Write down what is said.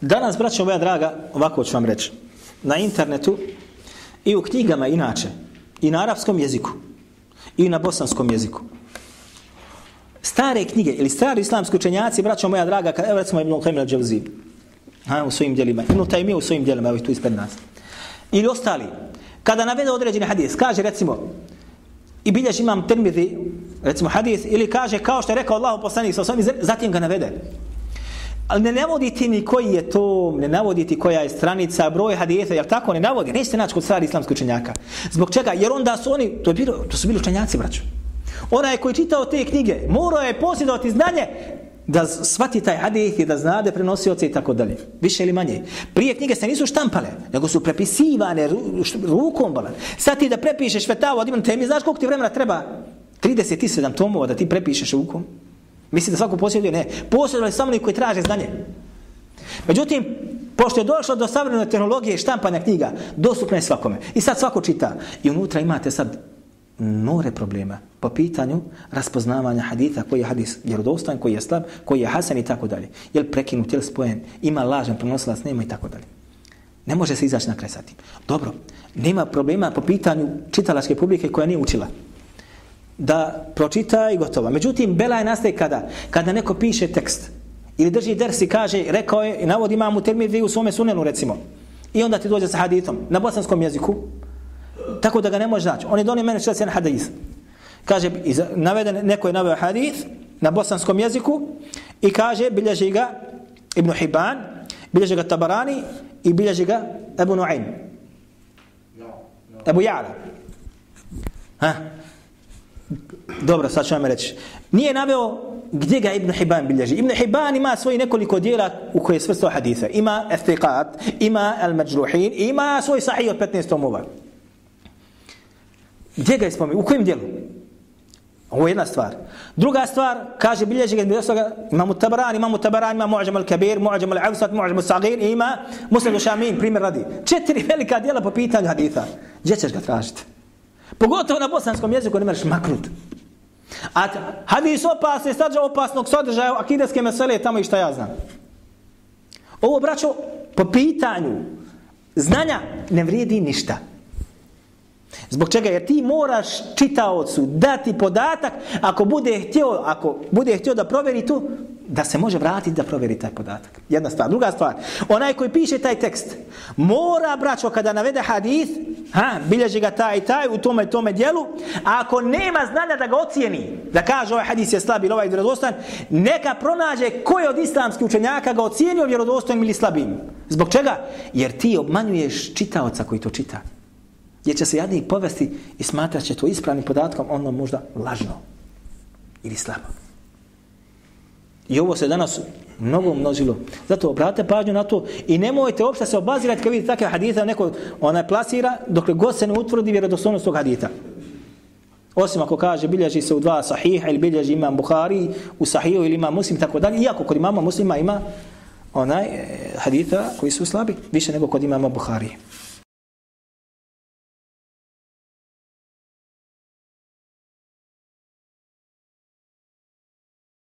Danas, braćo moja draga, ovako ću vam reći. Na internetu i u knjigama inače, i na arapskom jeziku, i na bosanskom jeziku. Stare knjige ili stari islamski učenjaci, braćo moja draga, kada evo recimo Ibn Qayyim al-Jawzi, u svojim djelima, Ibn Taymi u svojim djelima, evo tu ispred nas. Ili ostali, kada navede određeni hadis, kaže recimo, i bilješ imam termidi, recimo hadis, ili kaže kao što je rekao Allah poslanik sa osam, zatim ga navede. Ali ne navoditi ni koji je to, ne navoditi koja je stranica, broj hadisa, jer tako ne navodi. Nećete naći kod stvari islamskog učenjaka. Zbog čega? Jer onda su oni, to, je bilo, to su bili učenjaci, braću. Onaj koji čitao te knjige, morao je posjedovati znanje da svati taj hadith i da zna da prenosi oce i tako dalje. Više ili manje. Prije knjige se nisu štampale, nego su prepisivane rukom. Bala. Sad ti da prepišeš fetavu od Ibn Temi, znaš koliko ti vremena treba? 37 tomova da ti prepišeš rukom. Misli da svako posjeduje? Ne. Posjeduje samo oni koji traže znanje. Međutim, pošto je došlo do savremene tehnologije i štampanja knjiga, dostupna je svakome. I sad svako čita. I unutra imate sad more problema po pitanju raspoznavanja haditha, koji je hadis vjerodostan, koji je slab, koji je hasan i tako dalje. Je li prekinut, je li spojen, ima lažan prenosilac, nema i tako dalje. Ne može se izaći na kraj sa tim. Dobro, nema problema po pitanju čitalačke publike koja nije učila. Da pročita i gotovo. Međutim, bela je nastaje kada? Kada neko piše tekst ili drži ders i kaže, rekao je, i navodi imam u termini u svome sunenu recimo. I onda ti dođe sa hadithom na bosanskom jeziku, tako da ga ne može naći. On je donio mene četiri hadis. Kaže, naveden, neko je naveo hadis na bosanskom jeziku i kaže, bilježi ga Ibn Hibban, bilježi ga Tabarani i bilježi ga Ebu Nu'aym. Ebu Ja'la. Ha? Dobro, sad ću vam reći. Nije naveo gdje ga Ibn Hibban bilježi. Ibn Hibban ima svoj nekoliko dijela u koje je svrstao hadisa. Ima Eftiqat, ima Al-Majruhin, ima svoj sahih od 15 tomova. Gdje ga je spomenuo? U kojem dijelu? Ovo je jedna stvar. Druga stvar, kaže bilježi ga između imamo Tabaran, imamo Tabaran, imamo Mu'ajam al-Kabir, Mu'ajam al-Avsat, Mu'ajam al-Sagir ima Muslim al-Shamin, primjer radi. Četiri velika dijela po pitanju haditha. Gdje ćeš ga tražiti? Pogotovo na bosanskom jeziku ne mereš maknut. A hadis opasne, sadržaj opasnog sadržaja, akideske mesele, tamo i šta ja znam. Ovo, braćo, po pitanju znanja ne vrijedi ništa. Zbog čega? Jer ti moraš čitaocu dati podatak ako bude htio, ako bude htio da proveri tu, da se može vratiti da proveri taj podatak. Jedna stvar. Druga stvar. Onaj koji piše taj tekst mora, braćo, kada navede hadith, ha, bilježi ga taj i taj u tome tome dijelu, a ako nema znanja da ga ocijeni, da kaže ovaj hadis je slab ili ovaj vjerodostan, neka pronađe koji od islamskih učenjaka ga ocijenio vjerodostojnim ili slabim. Zbog čega? Jer ti obmanjuješ čitaoca koji to čita. Jer će se jadnik povesti i smatrat će to ispravnim podatkom, ono možda lažno ili slabo. I ovo se danas mnogo množilo. Zato obrate pažnju na to i nemojte uopšte se obazirati kad vidite takve hadita neko onaj plasira dok god se ne utvrdi vjerodostojnost tog hadita. Osim ako kaže bilježi se u dva sahiha ili bilježi imam Buhari u sahihu ili imam muslim tako dalje. Iako kod imama muslima ima onaj eh, hadita koji su slabi više nego kod imama Buhari.